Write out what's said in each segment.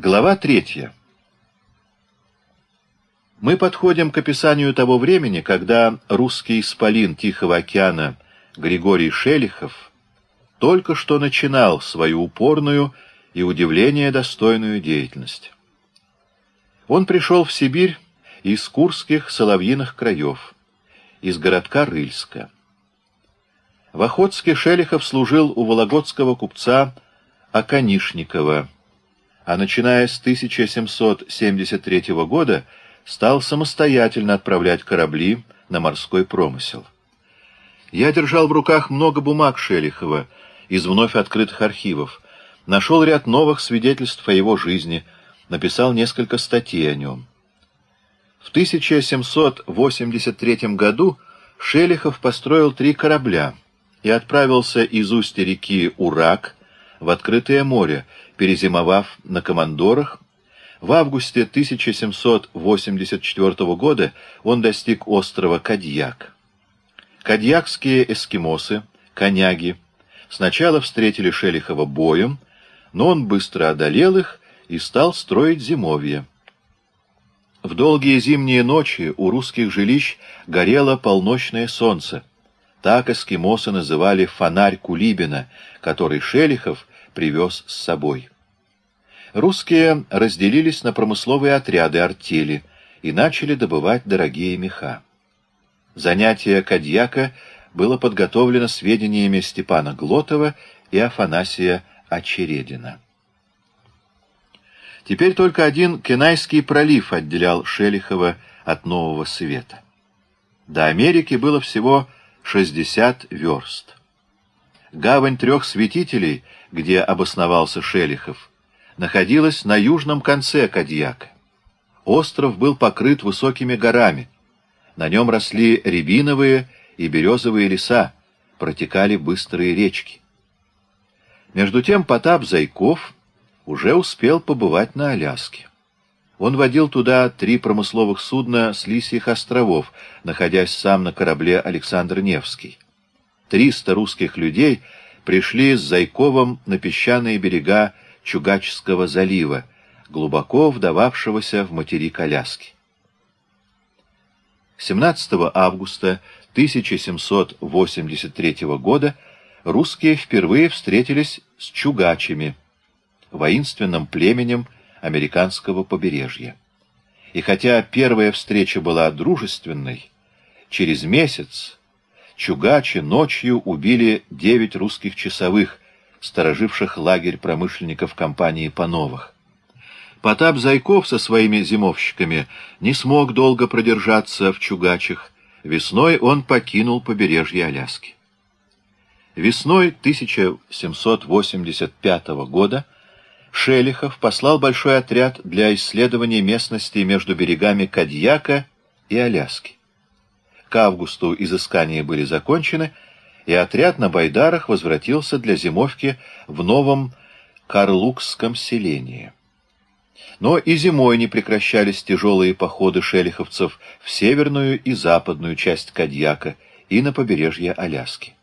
Глава третья. Мы подходим к описанию того времени, когда русский исполин Тихого океана Григорий Шелихов только что начинал свою упорную и удивление достойную деятельность. Он пришел в Сибирь из Курских соловьиных краев, из городка Рыльска. В Охотске Шелихов служил у вологодского купца Аконишникова, а начиная с 1773 года стал самостоятельно отправлять корабли на морской промысел. Я держал в руках много бумаг Шелихова из вновь открытых архивов, нашел ряд новых свидетельств о его жизни, написал несколько статей о нем. В 1783 году Шелихов построил три корабля и отправился из устья реки Урак в открытое море, перезимовав на командорах, в августе 1784 года он достиг острова Кадьяк. Кадьякские эскимосы, коняги, сначала встретили Шелихова боем, но он быстро одолел их и стал строить зимовье. В долгие зимние ночи у русских жилищ горело полночное солнце. Так эскимосы называли фонарь Кулибина, который Шелихов привез с собой. Русские разделились на промысловые отряды артели и начали добывать дорогие меха. Занятие Кадьяка было подготовлено сведениями Степана Глотова и Афанасия Очередина. Теперь только один Кенайский пролив отделял Шелихова от Нового Света. До Америки было всего 60 верст. Гавань трех святителей, где обосновался Шелихов, находилась на южном конце Кадьяка. Остров был покрыт высокими горами. На нем росли рябиновые и березовые леса, протекали быстрые речки. Между тем Потап Зайков уже успел побывать на Аляске. Он водил туда три промысловых судна с Лисьих островов, находясь сам на корабле Александр Невский. Триста русских людей пришли с Зайковым на песчаные берега Чугачского залива, глубоко вдававшегося в материк Аляски. 17 августа 1783 года русские впервые встретились с чугачами, воинственным племенем американского побережья. И хотя первая встреча была дружественной, через месяц чугачи ночью убили девять русских часовых, стороживших лагерь промышленников компании Пановых. Потап Зайков со своими зимовщиками не смог долго продержаться в Чугачах. Весной он покинул побережье Аляски. Весной 1785 года Шелихов послал большой отряд для исследования местности между берегами Кадьяка и Аляски. К августу изыскания были закончены, и отряд на Байдарах возвратился для зимовки в новом Карлукском селении. Но и зимой не прекращались тяжелые походы шелиховцев в северную и западную часть Кадьяка и на побережье Аляски.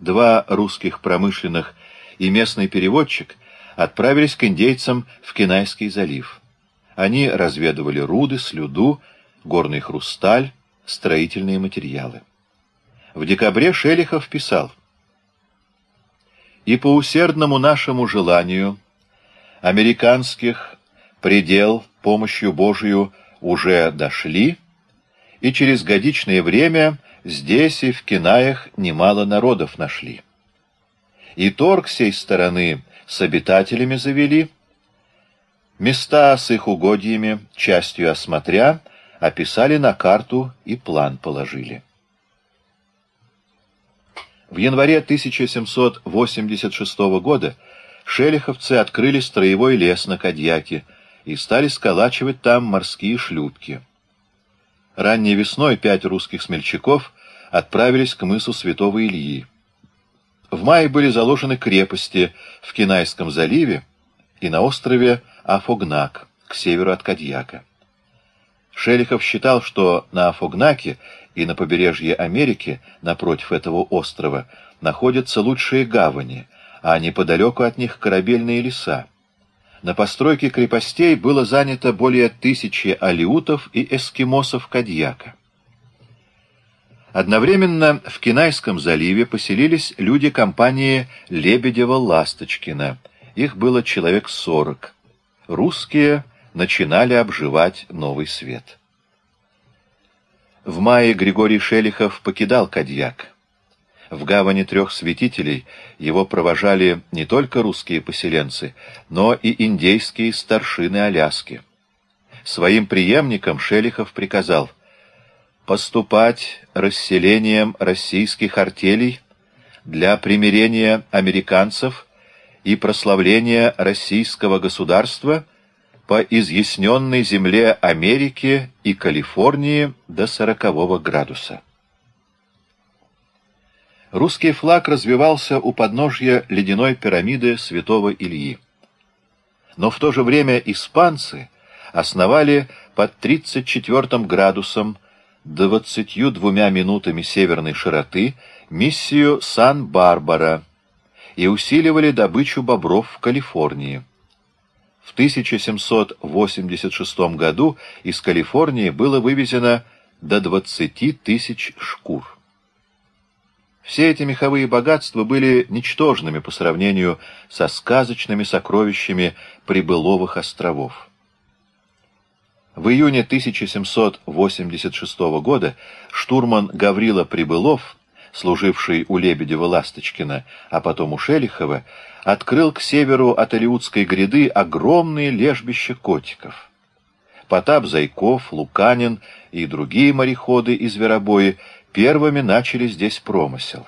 Два русских промышленных и местный переводчик отправились к индейцам в Кинайский залив. Они разведывали руды, слюду, горный хрусталь, строительные материалы. В декабре Шелихов писал «И по усердному нашему желанию американских предел помощью Божию уже дошли, и через годичное время здесь и в Кинаях немало народов нашли. И торг сей стороны с обитателями завели, места с их угодьями, частью осмотря, описали на карту и план положили. В январе 1786 года шелиховцы открыли строевой лес на Кадьяке и стали сколачивать там морские шлюпки. Ранней весной пять русских смельчаков отправились к мысу Святого Ильи. В мае были заложены крепости в Кинайском заливе и на острове Афогнак, к северу от Кадьяка. Шелихов считал, что на Афогнаке и на побережье Америки, напротив этого острова, находятся лучшие гавани, а неподалеку от них корабельные леса. на постройке крепостей было занято более тысячи алиутов и эскимосов Кадьяка. Одновременно в Кинайском заливе поселились люди компании Лебедева-Ласточкина. Их было человек сорок. Русские начинали обживать новый свет. В мае Григорий Шелихов покидал Кадьяк. В гавани трех святителей его провожали не только русские поселенцы, но и индейские старшины Аляски. Своим преемникам Шелихов приказал — поступать расселением российских артелей для примирения американцев и прославления российского государства по изъясненной земле Америки и Калифорнии до сорокового градуса. Русский флаг развивался у подножья ледяной пирамиды святого Ильи. Но в то же время испанцы основали под 34 градусом двадцатью двумя минутами северной широты миссию Сан-Барбара и усиливали добычу бобров в Калифорнии. В 1786 году из Калифорнии было вывезено до 20 тысяч шкур. Все эти меховые богатства были ничтожными по сравнению со сказочными сокровищами прибыловых островов. В июне 1786 года штурман Гаврила Прибылов, служивший у Лебедева-Ласточкина, а потом у Шелихова, открыл к северу от Алиутской гряды огромные лежбища котиков. Потап Зайков, Луканин и другие мореходы из Зверобои первыми начали здесь промысел.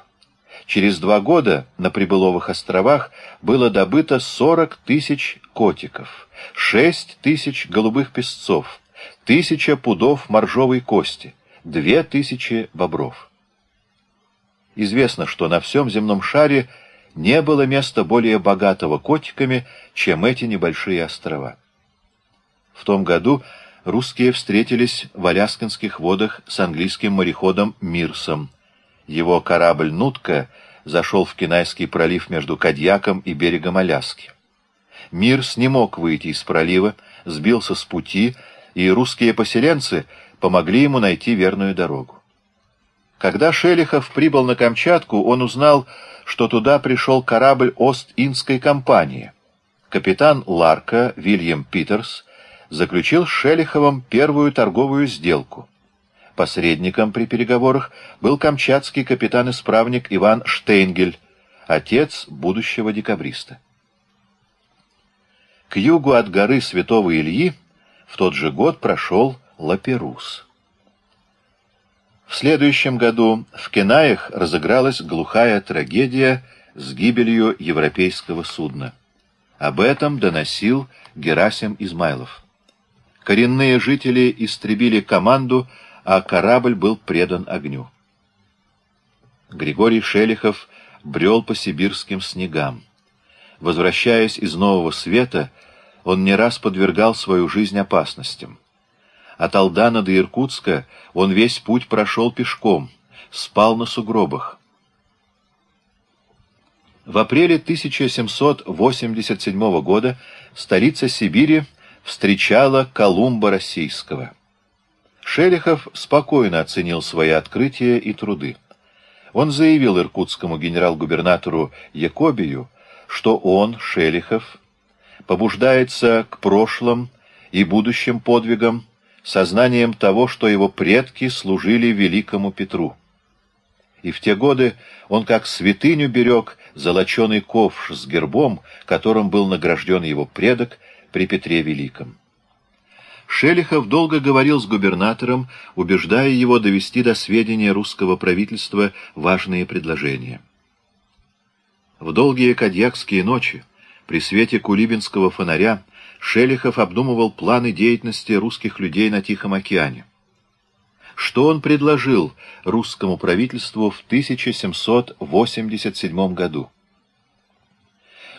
Через два года на Прибыловых островах было добыто 40 тысяч котиков, 6 тысяч голубых песцов, тысяча пудов моржовой кости, две тысячи бобров. Известно, что на всем земном шаре не было места более богатого котиками, чем эти небольшие острова. В том году русские встретились в Аляскинских водах с английским мореходом Мирсом, его корабль «Нутка» зашел в Кинайский пролив между Кадьяком и берегом Аляски. Мирс не мог выйти из пролива, сбился с пути, и русские поселенцы помогли ему найти верную дорогу. Когда Шелихов прибыл на Камчатку, он узнал, что туда пришел корабль Ост-Индской компании. Капитан Ларка Вильям Питерс заключил с Шелиховым первую торговую сделку — Посредником при переговорах был камчатский капитан-исправник Иван Штейнгель, отец будущего декабриста. К югу от горы Святого Ильи в тот же год прошел Лаперус. В следующем году в Кенаях разыгралась глухая трагедия с гибелью европейского судна. Об этом доносил Герасим Измайлов. Коренные жители истребили команду, а корабль был предан огню. Григорий Шелихов брел по сибирским снегам. Возвращаясь из Нового Света, он не раз подвергал свою жизнь опасностям. От Алдана до Иркутска он весь путь прошел пешком, спал на сугробах. В апреле 1787 года столица Сибири встречала Колумба Российского. Шелихов спокойно оценил свои открытия и труды. Он заявил иркутскому генерал-губернатору Якобию, что он, Шелихов, побуждается к прошлым и будущим подвигам, сознанием того, что его предки служили великому Петру. И в те годы он как святыню берег золоченый ковш с гербом, которым был награжден его предок при Петре Великом. Шелихов долго говорил с губернатором, убеждая его довести до сведения русского правительства важные предложения. В долгие кадьякские ночи, при свете кулибинского фонаря, Шелихов обдумывал планы деятельности русских людей на Тихом океане. Что он предложил русскому правительству в 1787 году?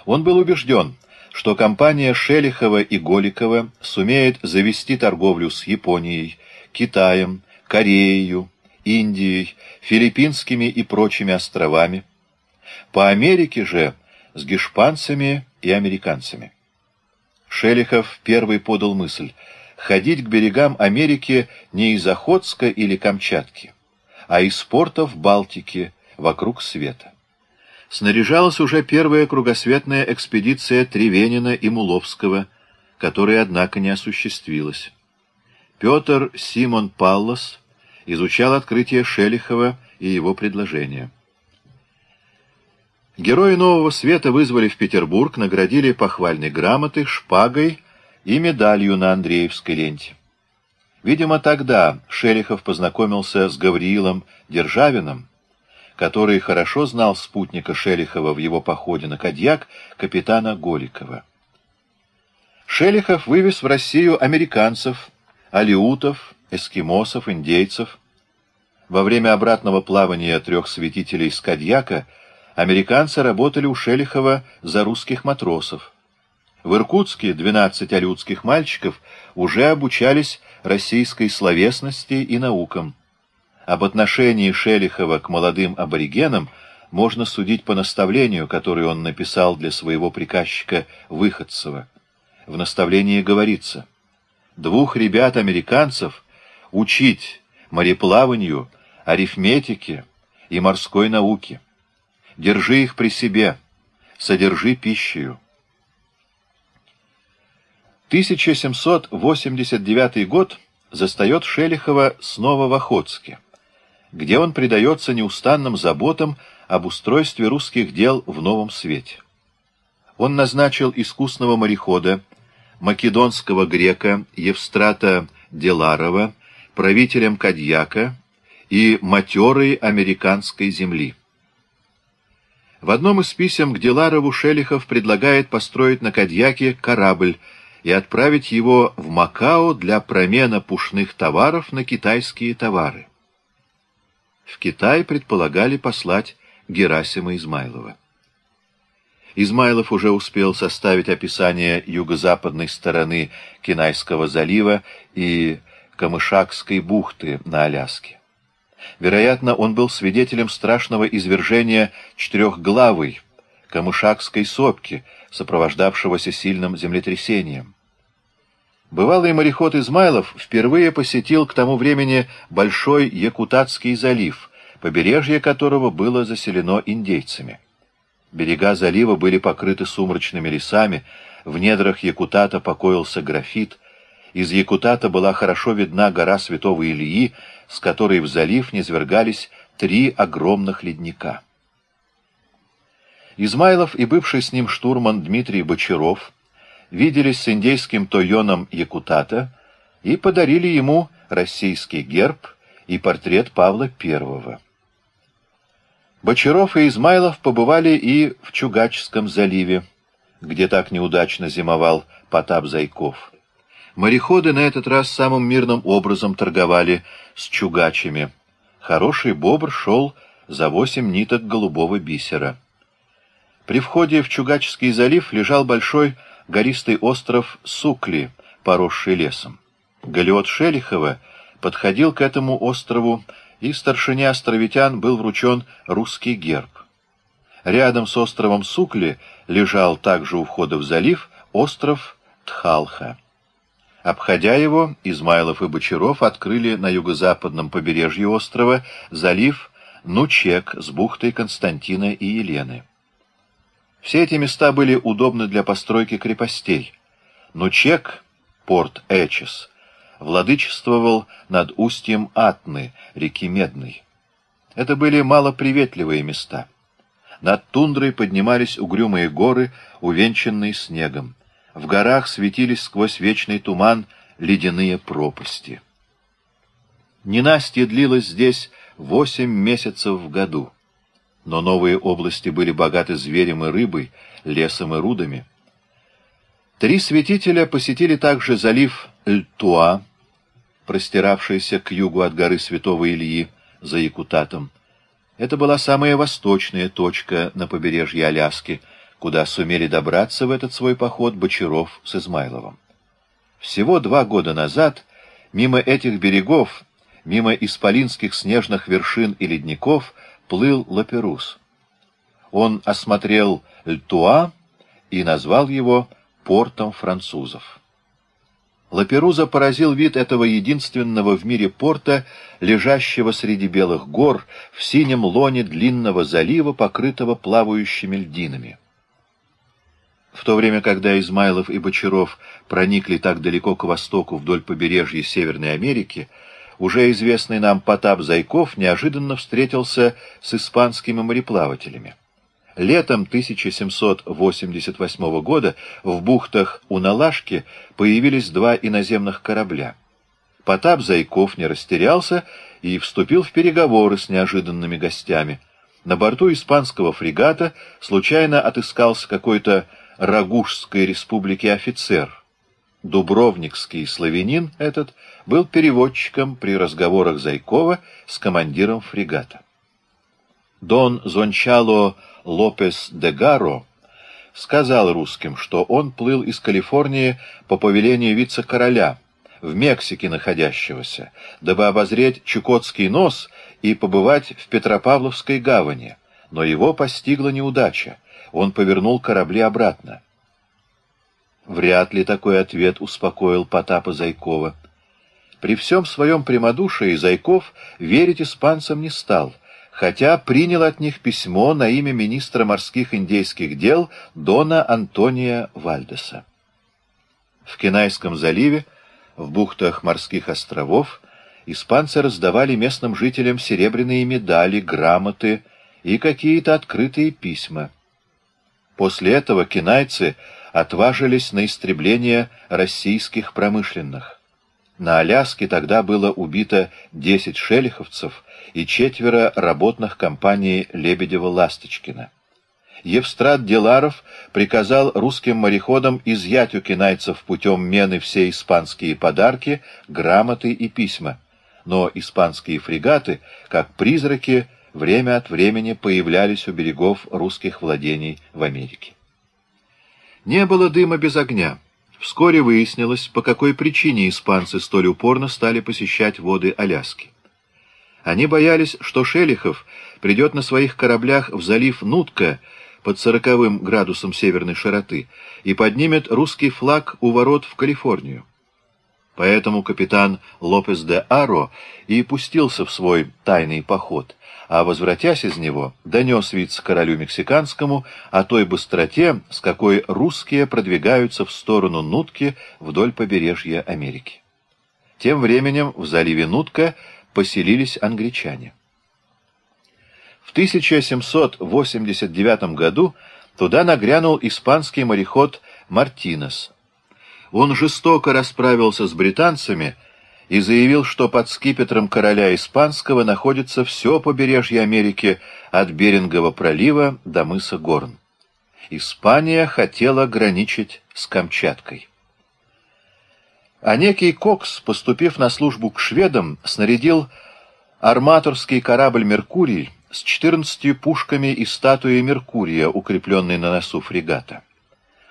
Он был убежден, что компания Шелихова и Голикова сумеет завести торговлю с Японией, Китаем, Кореей, Индией, Филиппинскими и прочими островами, по Америке же с гешпанцами и американцами. Шелихов первый подал мысль ходить к берегам Америки не из Охотска или Камчатки, а из портов Балтики вокруг света. Снаряжалась уже первая кругосветная экспедиция Тревенина и Муловского, которая, однако, не осуществилась. Петр Симон Паллас изучал открытие Шелихова и его предложения. Герои Нового Света вызвали в Петербург, наградили похвальной грамотой, шпагой и медалью на Андреевской ленте. Видимо, тогда Шелихов познакомился с Гавриилом Державиным, который хорошо знал спутника Шелихова в его походе на Кадьяк, капитана Голикова. Шелихов вывез в Россию американцев, алиутов, эскимосов, индейцев. Во время обратного плавания трех святителей с Кадьяка американцы работали у Шелихова за русских матросов. В Иркутске 12 алютских мальчиков уже обучались российской словесности и наукам. Об отношении Шелихова к молодым аборигенам можно судить по наставлению, которое он написал для своего приказчика Выходцева. В наставлении говорится, «Двух ребят-американцев учить мореплаванию, арифметике и морской науке». Держи их при себе, содержи пищею. 1789 год застает Шелихова снова в Охотске, где он предается неустанным заботам об устройстве русских дел в новом свете. Он назначил искусного морехода, македонского грека Евстрата Деларова, правителем Кадьяка и матерой американской земли. В одном из писем к Деларову Шелихов предлагает построить на Кадьяке корабль и отправить его в Макао для промена пушных товаров на китайские товары. В Китай предполагали послать Герасима Измайлова. Измайлов уже успел составить описание юго-западной стороны Кинайского залива и Камышакской бухты на Аляске. Вероятно, он был свидетелем страшного извержения четырехглавой Камышакской сопки, сопровождавшегося сильным землетрясением. Бывалый мореход Измайлов впервые посетил к тому времени Большой Якутатский залив, побережье которого было заселено индейцами. Берега залива были покрыты сумрачными лесами, в недрах Якутата покоился графит, из Якутата была хорошо видна гора Святого Ильи, с которой в залив низвергались три огромных ледника. Измайлов и бывший с ним штурман Дмитрий Бочаров виделись с индейским Тойоном Якутата и подарили ему российский герб и портрет Павла I. Бочаров и Измайлов побывали и в Чугачском заливе, где так неудачно зимовал Потап Зайков. Мореходы на этот раз самым мирным образом торговали с чугачами. Хороший бобр шел за восемь ниток голубого бисера. При входе в Чугачский залив лежал большой гористый остров Сукли, поросший лесом. Галиот Шелихова подходил к этому острову, и старшине островитян был вручен русский герб. Рядом с островом Сукли лежал также у входа в залив остров Тхалха. Обходя его, Измайлов и Бочаров открыли на юго-западном побережье острова залив Нучек с бухтой Константина и Елены. Все эти места были удобны для постройки крепостей. Нучек, порт Эчес, владычествовал над устьем Атны, реки Медной. Это были малоприветливые места. Над тундрой поднимались угрюмые горы, увенчанные снегом. В горах светились сквозь вечный туман ледяные пропасти. Ненастье длилось здесь восемь месяцев в году, но новые области были богаты зверем и рыбой, лесом и рудами. Три святителя посетили также залив Льтуа, простиравшийся к югу от горы Святого Ильи за Якутатом. Это была самая восточная точка на побережье Аляски — куда сумели добраться в этот свой поход Бочаров с Измайловым. Всего два года назад мимо этих берегов, мимо исполинских снежных вершин и ледников, плыл Лаперус. Он осмотрел Льтуа и назвал его портом французов. Лаперуза поразил вид этого единственного в мире порта, лежащего среди белых гор, в синем лоне длинного залива, покрытого плавающими льдинами. В то время, когда Измайлов и Бочаров проникли так далеко к востоку вдоль побережья Северной Америки, уже известный нам Потап Зайков неожиданно встретился с испанскими мореплавателями. Летом 1788 года в бухтах у Налашки появились два иноземных корабля. Потап Зайков не растерялся и вступил в переговоры с неожиданными гостями. На борту испанского фрегата случайно отыскался какой-то Рагушской республики офицер. Дубровникский славянин этот был переводчиком при разговорах Зайкова с командиром фрегата. Дон Зончало Лопес де Гаро сказал русским, что он плыл из Калифорнии по повелению вице-короля, в Мексике находящегося, дабы обозреть Чукотский нос и побывать в Петропавловской гавани, но его постигла неудача, он повернул корабли обратно. Вряд ли такой ответ успокоил Потапа Зайкова. При всем своем прямодушии Зайков верить испанцам не стал — хотя принял от них письмо на имя министра морских индейских дел Дона Антония Вальдеса. В Кенайском заливе, в бухтах морских островов, испанцы раздавали местным жителям серебряные медали, грамоты и какие-то открытые письма. После этого кенайцы отважились на истребление российских промышленных. На Аляске тогда было убито 10 шелиховцев и четверо работных компании Лебедева-Ласточкина. Евстрат Деларов приказал русским мореходам изъять у кинайцев путем мены все испанские подарки, грамоты и письма. Но испанские фрегаты, как призраки, время от времени появлялись у берегов русских владений в Америке. Не было дыма без огня. Вскоре выяснилось, по какой причине испанцы столь упорно стали посещать воды Аляски. Они боялись, что Шелихов придет на своих кораблях в залив Нутка под сороковым градусом северной широты и поднимет русский флаг у ворот в Калифорнию. Поэтому капитан Лопес де Аро и пустился в свой тайный поход, а, возвратясь из него, донес вице-королю мексиканскому о той быстроте, с какой русские продвигаются в сторону Нутки вдоль побережья Америки. Тем временем в заливе Нутка поселились англичане. В 1789 году туда нагрянул испанский мореход Мартинес. Он жестоко расправился с британцами и заявил, что под скипетром короля Испанского находится все побережье Америки от Берингового пролива до мыса Горн. Испания хотела граничить с Камчаткой. А некий Кокс, поступив на службу к шведам, снарядил арматорский корабль «Меркурий» с 14 пушками и статуей Меркурия, укрепленной на носу фрегата.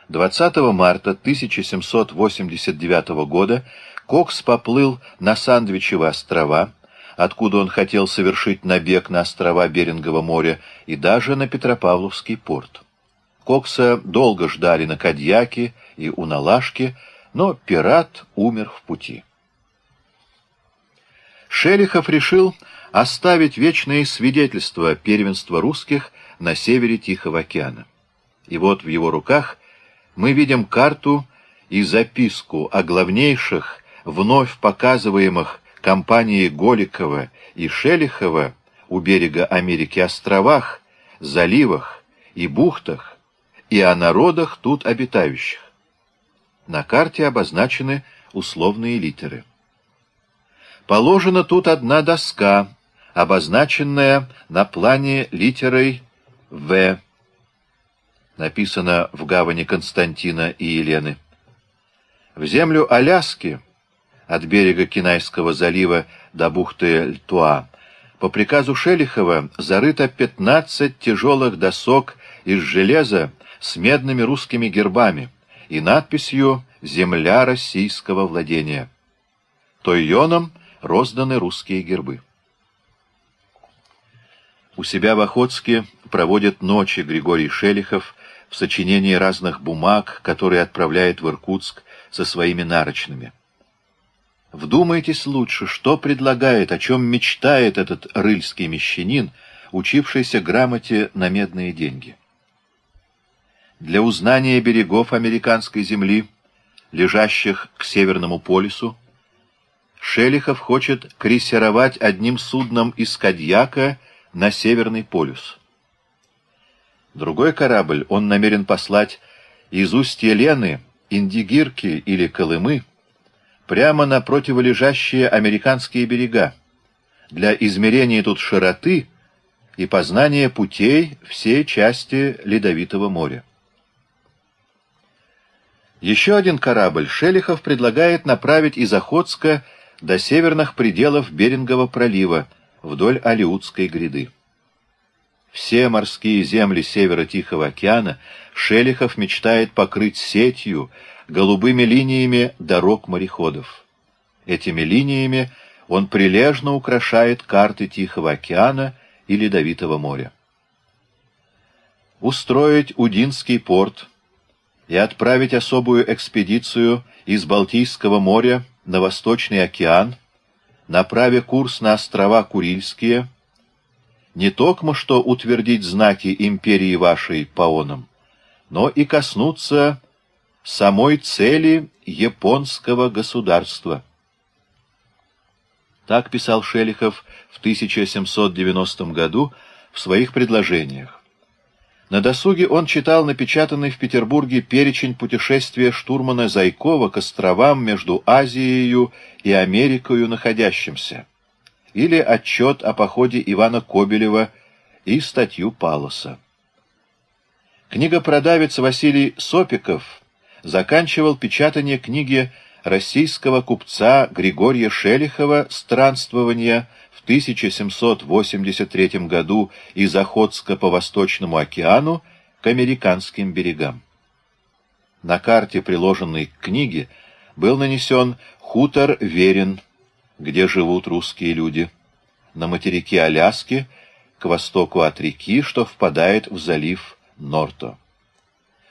20 марта 1789 года Кокс поплыл на Сандвичевы острова, откуда он хотел совершить набег на острова Берингового моря и даже на Петропавловский порт. Кокса долго ждали на Кадьяке и у Налашки, но пират умер в пути. Шелихов решил оставить вечные свидетельства первенства русских на севере Тихого океана. И вот в его руках мы видим карту и записку о главнейших вновь показываемых компанией Голикова и Шелихова у берега Америки островах, заливах и бухтах, и о народах тут обитающих. На карте обозначены условные литеры. Положена тут одна доска, обозначенная на плане литерой «В», написано в гавани Константина и Елены. В землю Аляски от берега Кинайского залива до бухты Льтуа, по приказу Шелихова зарыто 15 тяжелых досок из железа с медными русскими гербами и надписью «Земля российского владения». Тойоном розданы русские гербы. У себя в Охотске проводит ночи Григорий Шелихов в сочинении разных бумаг, которые отправляет в Иркутск со своими нарочными. Вдумайтесь лучше, что предлагает, о чем мечтает этот рыльский мещанин, учившийся грамоте на медные деньги. Для узнания берегов американской земли, лежащих к Северному полюсу, Шелихов хочет крейсеровать одним судном из Кадьяка на Северный полюс. Другой корабль он намерен послать из устья Лены, Индигирки или Колымы прямо на противолежащие американские берега для измерения тут широты и познания путей всей части Ледовитого моря. Еще один корабль Шелихов предлагает направить из Охотска до северных пределов Берингового пролива вдоль Алиутской гряды. Все морские земли севера Тихого океана Шелихов мечтает покрыть сетью, голубыми линиями дорог мореходов. Этими линиями он прилежно украшает карты Тихого океана и Ледовитого моря. Устроить Удинский порт и отправить особую экспедицию из Балтийского моря на Восточный океан, направя курс на острова Курильские, не токмо что утвердить знаки империи вашей паоном, но и коснуться самой цели японского государства. Так писал Шелихов в 1790 году в своих предложениях. На досуге он читал напечатанный в Петербурге перечень путешествия штурмана Зайкова к островам между Азией и Америкой находящимся, или отчет о походе Ивана Кобелева и статью Палоса. Книгопродавец Василий Сопиков заканчивал печатание книги российского купца Григория Шелихова «Странствование» в 1783 году из Охотска по Восточному океану к американским берегам. На карте, приложенной к книге, был нанесен хутор Верин, где живут русские люди, на материке Аляски, к востоку от реки, что впадает в залив Норто.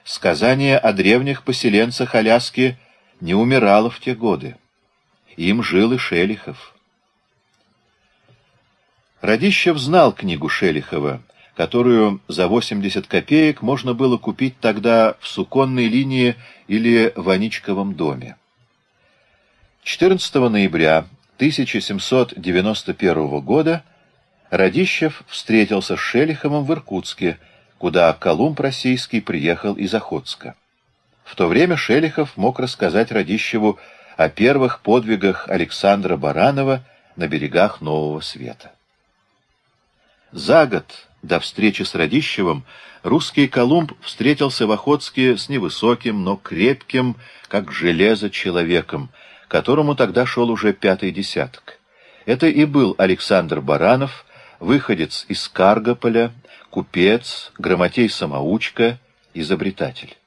Сказание о древних поселенцах Аляски не умирало в те годы. Им жил и Шелихов. Радищев знал книгу Шелихова, которую за 80 копеек можно было купить тогда в суконной линии или в Аничковом доме. 14 ноября 1791 года Радищев встретился с Шелиховым в Иркутске, куда Колумб Российский приехал из Охотска. В то время Шелихов мог рассказать Радищеву о первых подвигах Александра Баранова на берегах Нового Света. За год до встречи с Радищевым русский Колумб встретился в Охотске с невысоким, но крепким, как железо, человеком, которому тогда шел уже пятый десяток. Это и был Александр Баранов, выходец из Каргополя, купец, грамотей-самоучка, изобретатель.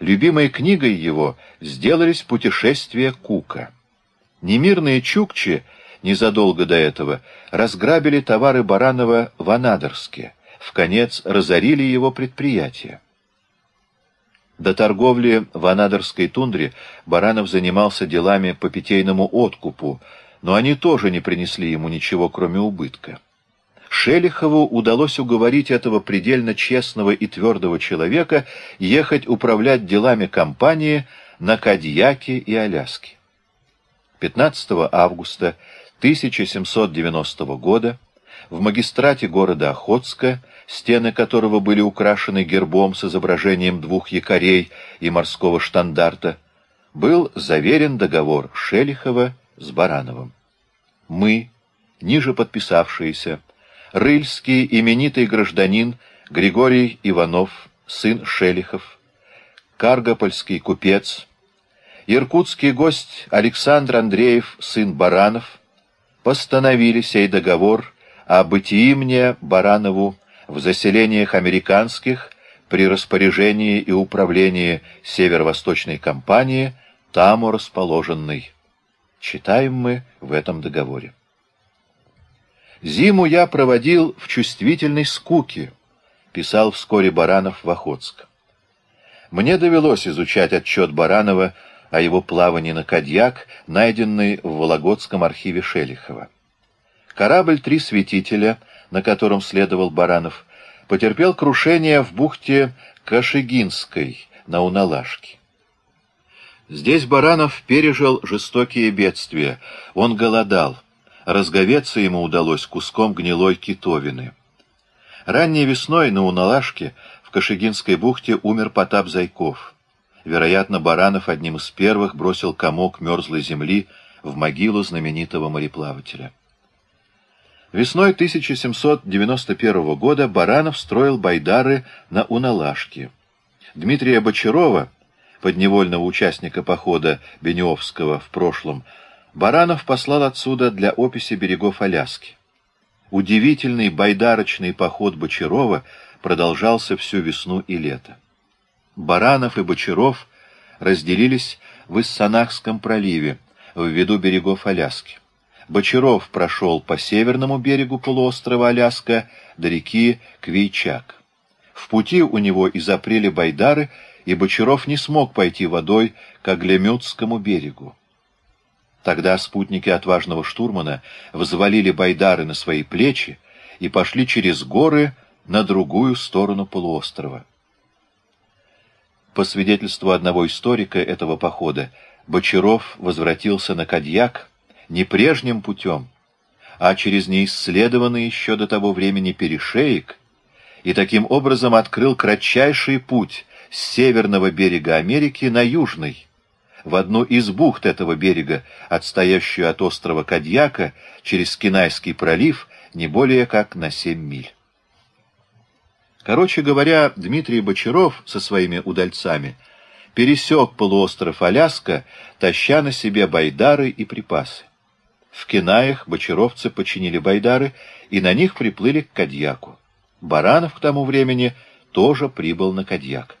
Любимой книгой его сделались «Путешествия Кука». Немирные чукчи незадолго до этого разграбили товары Баранова в Анадырске, в конец разорили его предприятие. До торговли в Анадырской тундре Баранов занимался делами по питейному откупу, но они тоже не принесли ему ничего, кроме убытка. Шелихову удалось уговорить этого предельно честного и твердого человека ехать управлять делами компании на Кадьяке и Аляске. 15 августа 1790 года в магистрате города Охотска, стены которого были украшены гербом с изображением двух якорей и морского штандарта, был заверен договор Шелихова с Барановым. Мы, ниже подписавшиеся, рыльский именитый гражданин Григорий Иванов, сын Шелихов, каргопольский купец, иркутский гость Александр Андреев, сын Баранов, постановили сей договор о бытии мне Баранову в заселениях американских при распоряжении и управлении северо-восточной компании, таму расположенной. Читаем мы в этом договоре. Зиму я проводил в чувствительной скуке, писал вскоре Баранов в Охотск. Мне довелось изучать отчет Баранова о его плавании на Кадьяк, найденный в Вологодском архиве Шелихова. Корабль «Три светителя», на котором следовал Баранов, потерпел крушение в бухте Кашегинской на Уналашке. Здесь Баранов пережил жестокие бедствия. Он голодал. Разговеться ему удалось куском гнилой китовины. Ранней весной на Уналашке в Кашегинской бухте умер Потап Зайков. Вероятно, Баранов одним из первых бросил комок мерзлой земли в могилу знаменитого мореплавателя. Весной 1791 года Баранов строил байдары на Уналашке. Дмитрия Бочарова, подневольного участника похода Беневского в прошлом, Баранов послал отсюда для описи берегов Аляски. Удивительный байдарочный поход Бочарова продолжался всю весну и лето. Баранов и Бочаров разделились в Иссанахском проливе, в виду берегов Аляски. Бочаров прошел по северному берегу полуострова Аляска до реки Квейчак. В пути у него изопрели байдары, и Бочаров не смог пойти водой к Аглемютскому берегу. Тогда спутники отважного штурмана взвалили байдары на свои плечи и пошли через горы на другую сторону полуострова. По свидетельству одного историка этого похода, Бочаров возвратился на Кадьяк не прежним путем, а через неисследованный еще до того времени перешеек, и таким образом открыл кратчайший путь с северного берега Америки на южный, в одну из бухт этого берега, отстоящую от острова Кадьяка, через Кинайский пролив, не более как на семь миль. Короче говоря, Дмитрий Бочаров со своими удальцами пересек полуостров Аляска, таща на себе байдары и припасы. В Кинаях бочаровцы починили байдары и на них приплыли к Кадьяку. Баранов к тому времени тоже прибыл на Кадьяк.